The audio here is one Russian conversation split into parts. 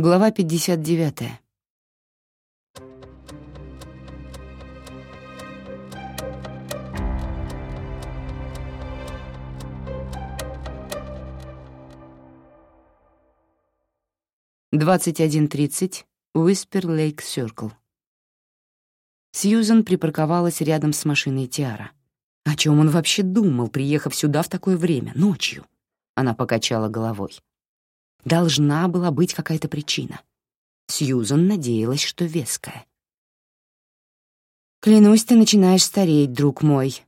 Глава 59. Двадцать один тридцать. Уиспер Лейк Сёркл. Сьюзен припарковалась рядом с машиной Тиара. О чем он вообще думал, приехав сюда в такое время, ночью? Она покачала головой. Должна была быть какая-то причина. Сьюзан надеялась, что веская. «Клянусь, ты начинаешь стареть, друг мой».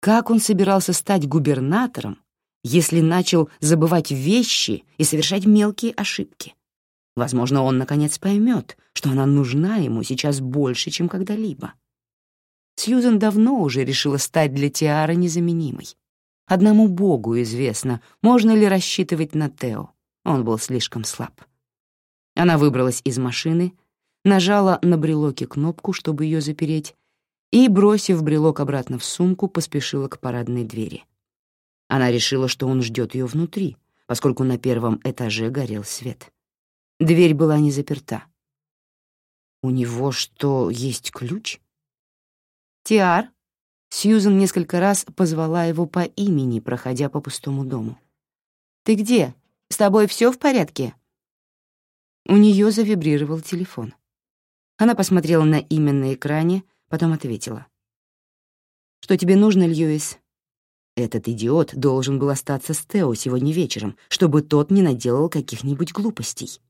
Как он собирался стать губернатором, если начал забывать вещи и совершать мелкие ошибки? Возможно, он наконец поймет, что она нужна ему сейчас больше, чем когда-либо. Сьюзен давно уже решила стать для Тиара незаменимой. Одному Богу известно, можно ли рассчитывать на Тео. Он был слишком слаб. Она выбралась из машины, нажала на брелоке кнопку, чтобы ее запереть, и, бросив брелок обратно в сумку, поспешила к парадной двери. Она решила, что он ждет ее внутри, поскольку на первом этаже горел свет. Дверь была не заперта. «У него что, есть ключ?» «Тиар?» Сьюзен несколько раз позвала его по имени, проходя по пустому дому. «Ты где? С тобой все в порядке?» У нее завибрировал телефон. Она посмотрела на имя на экране, потом ответила. «Что тебе нужно, Льюис?» Этот идиот должен был остаться с Тео сегодня вечером, чтобы тот не наделал каких-нибудь глупостей.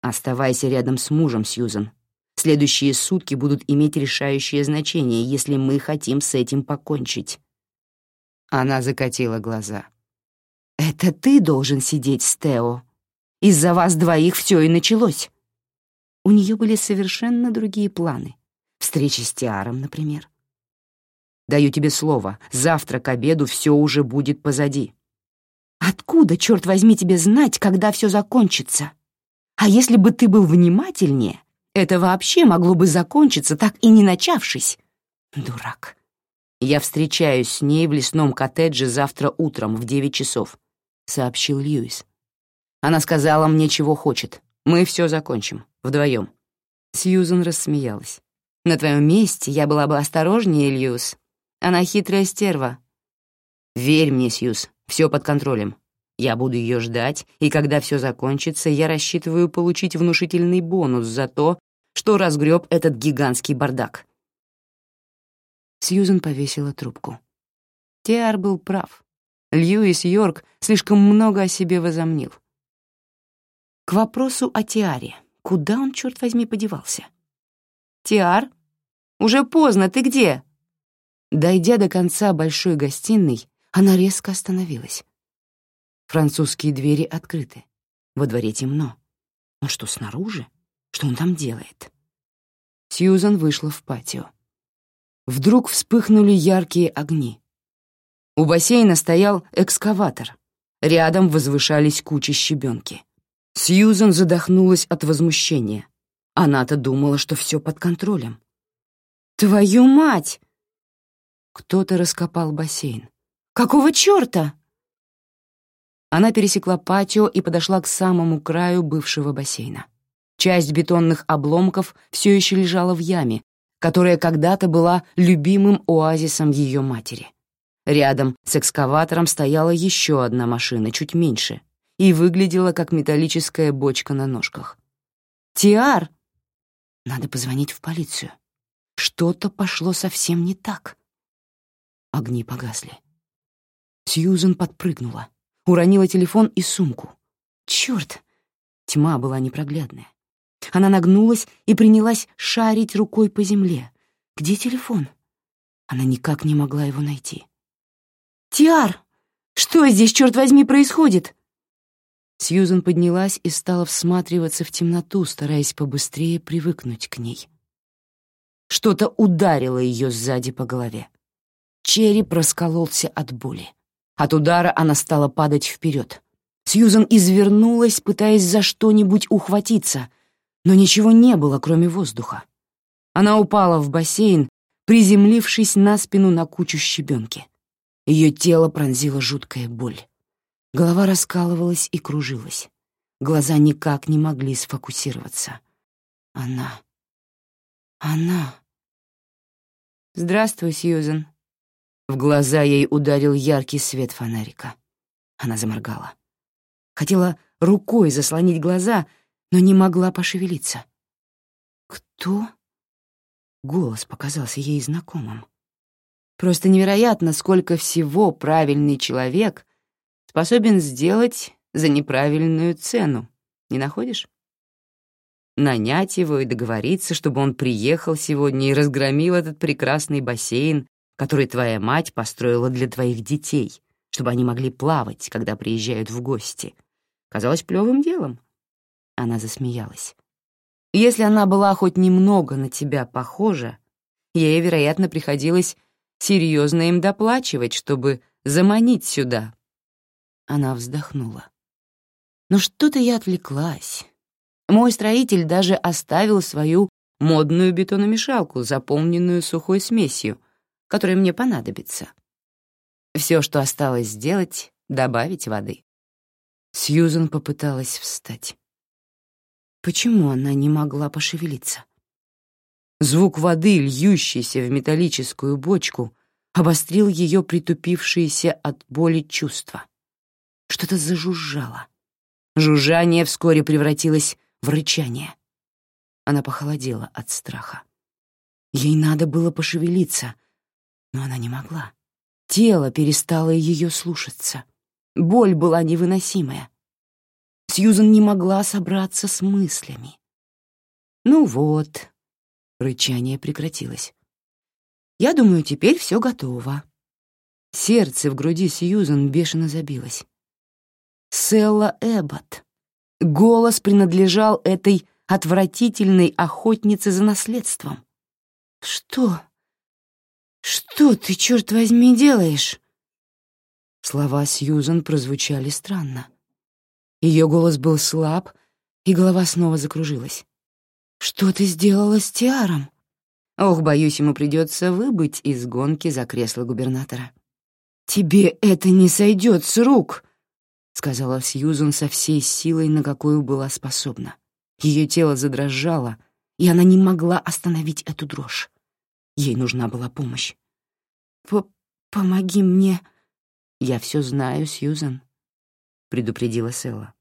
«Оставайся рядом с мужем, Сьюзан. Следующие сутки будут иметь решающее значение, если мы хотим с этим покончить». Она закатила глаза. «Это ты должен сидеть с Тео. Из-за вас двоих все и началось». У нее были совершенно другие планы. Встреча с Тиаром, например. «Даю тебе слово, завтра к обеду все уже будет позади». «Откуда, черт возьми, тебе знать, когда все закончится? А если бы ты был внимательнее, это вообще могло бы закончиться, так и не начавшись. Дурак. Я встречаюсь с ней в лесном коттедже завтра утром в девять часов. — сообщил Льюис. Она сказала мне, чего хочет. Мы все закончим, вдвоем. Сьюзен рассмеялась. «На твоем месте я была бы осторожнее, Льюис. Она хитрая стерва». «Верь мне, Сьюз, все под контролем. Я буду ее ждать, и когда все закончится, я рассчитываю получить внушительный бонус за то, что разгреб этот гигантский бардак». Сьюзен повесила трубку. Тиар был прав. Льюис Йорк слишком много о себе возомнил. К вопросу о Тиаре. Куда он, черт возьми, подевался? «Тиар? Уже поздно, ты где?» Дойдя до конца большой гостиной, она резко остановилась. Французские двери открыты. Во дворе темно. Но что снаружи? Что он там делает? Сьюзан вышла в патио. Вдруг вспыхнули яркие огни. У бассейна стоял экскаватор. Рядом возвышались кучи щебенки. Сьюзен задохнулась от возмущения. Она-то думала, что все под контролем. «Твою мать!» Кто-то раскопал бассейн. «Какого черта?» Она пересекла патио и подошла к самому краю бывшего бассейна. Часть бетонных обломков все еще лежала в яме, которая когда-то была любимым оазисом ее матери. Рядом с экскаватором стояла еще одна машина, чуть меньше, и выглядела как металлическая бочка на ножках. «Тиар!» Надо позвонить в полицию. Что-то пошло совсем не так. Огни погасли. Сьюзен подпрыгнула, уронила телефон и сумку. Черт! Тьма была непроглядная. Она нагнулась и принялась шарить рукой по земле. Где телефон? Она никак не могла его найти. «Тиар! Что здесь, черт возьми, происходит?» Сьюзен поднялась и стала всматриваться в темноту, стараясь побыстрее привыкнуть к ней. Что-то ударило ее сзади по голове. Череп раскололся от боли. От удара она стала падать вперед. Сьюзен извернулась, пытаясь за что-нибудь ухватиться, но ничего не было, кроме воздуха. Она упала в бассейн, приземлившись на спину на кучу щебенки. Ее тело пронзила жуткая боль. Голова раскалывалась и кружилась. глаза никак не могли сфокусироваться. Она. Она. «Здравствуй, Сьюзен». В глаза ей ударил яркий свет фонарика. Она заморгала. Хотела рукой заслонить глаза, но не могла пошевелиться. «Кто?» Голос показался ей знакомым. Просто невероятно, сколько всего правильный человек способен сделать за неправильную цену, не находишь? Нанять его и договориться, чтобы он приехал сегодня и разгромил этот прекрасный бассейн, который твоя мать построила для твоих детей, чтобы они могли плавать, когда приезжают в гости. Казалось плевым делом. Она засмеялась. Если она была хоть немного на тебя похожа, ей, вероятно, приходилось серьезно им доплачивать, чтобы заманить сюда. Она вздохнула. Но что-то я отвлеклась. Мой строитель даже оставил свою модную бетономешалку, заполненную сухой смесью, которая мне понадобится. Все, что осталось сделать, — добавить воды. Сьюзен попыталась встать. Почему она не могла пошевелиться? Звук воды, льющейся в металлическую бочку, обострил ее притупившиеся от боли чувства. Что-то зажужжало. Жужжание вскоре превратилось в рычание. Она похолодела от страха. Ей надо было пошевелиться, но она не могла. Тело перестало ее слушаться. Боль была невыносимая. Сьюзен не могла собраться с мыслями. «Ну вот», — рычание прекратилось. «Я думаю, теперь все готово». Сердце в груди Сьюзен бешено забилось. Селла Эббот. Голос принадлежал этой отвратительной охотнице за наследством. «Что? Что ты, черт возьми, делаешь?» Слова Сьюзен прозвучали странно. Ее голос был слаб, и голова снова закружилась. «Что ты сделала с Тиаром?» Ох, боюсь, ему придется выбыть из гонки за кресло губернатора. «Тебе это не сойдет с рук!» — сказала Сьюзан со всей силой, на какую была способна. Ее тело задрожало, и она не могла остановить эту дрожь. Ей нужна была помощь. П «Помоги мне!» «Я все знаю, Сьюзан», предупредила Села.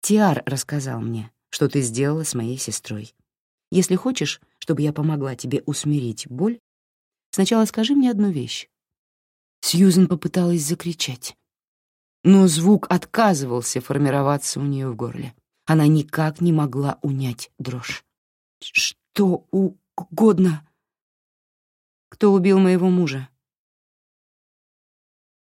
«Тиар рассказал мне, что ты сделала с моей сестрой. Если хочешь, чтобы я помогла тебе усмирить боль, сначала скажи мне одну вещь». Сьюзен попыталась закричать, но звук отказывался формироваться у нее в горле. Она никак не могла унять дрожь. «Что угодно?» «Кто убил моего мужа?»